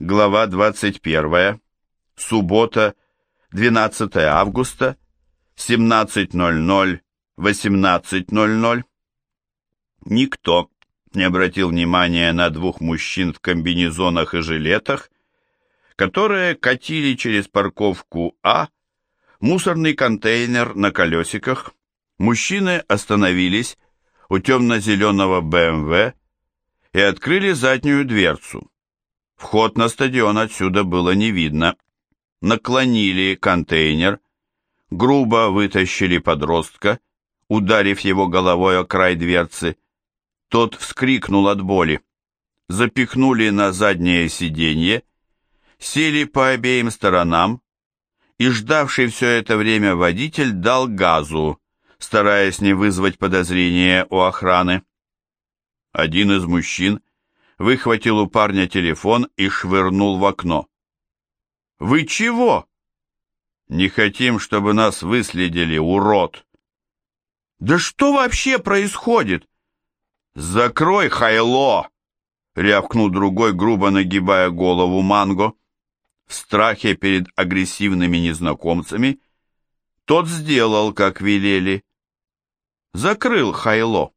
Глава 21. Суббота, 12 августа, 17.00, 18.00. Никто не обратил внимания на двух мужчин в комбинезонах и жилетах, которые катили через парковку А мусорный контейнер на колесиках. Мужчины остановились у темно-зеленого БМВ и открыли заднюю дверцу. Вход на стадион отсюда было не видно. Наклонили контейнер, грубо вытащили подростка, ударив его головой о край дверцы. Тот вскрикнул от боли. Запихнули на заднее сиденье, сели по обеим сторонам, и ждавший все это время водитель дал газу, стараясь не вызвать подозрения у охраны. Один из мужчин выхватил у парня телефон и швырнул в окно. «Вы чего?» «Не хотим, чтобы нас выследили, урод!» «Да что вообще происходит?» «Закрой, хайло!» — рявкнул другой, грубо нагибая голову Манго. В страхе перед агрессивными незнакомцами тот сделал, как велели. Закрыл хайло.